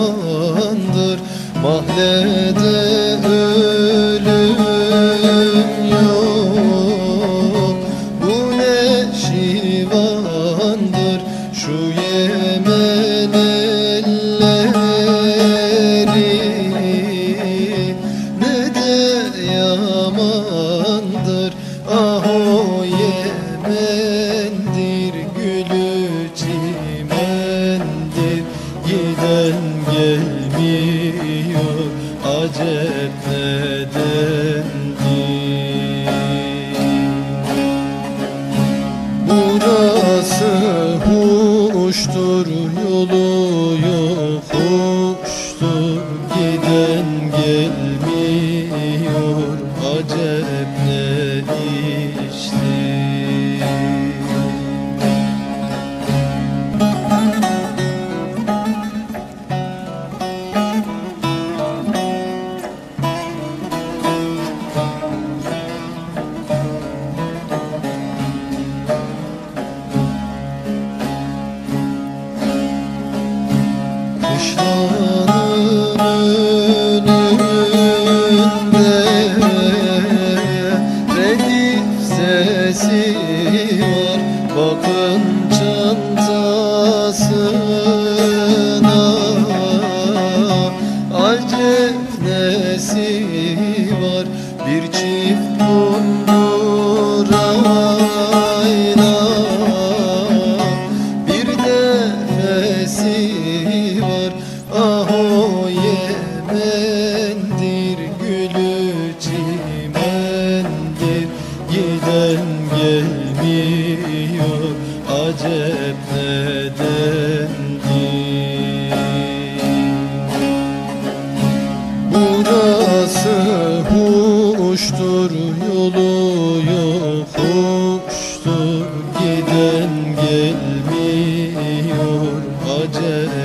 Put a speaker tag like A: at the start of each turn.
A: Dumandır Mahallede ölüm yok. Bu ne şivandır Şu Yemen elleri. Ne de yamandır gelmiyor Acep nedendir Burası huştur yolu yokuştur. Giden gelmiyor acep ne Kışlanın önünde Redif sesi var. Bakın çantasına Acep nesi var? Bir çift Cimendir gülü cimendir Giden gelmiyor acep nedendir Burası huştur yolu yok huştur Giden gelmiyor acep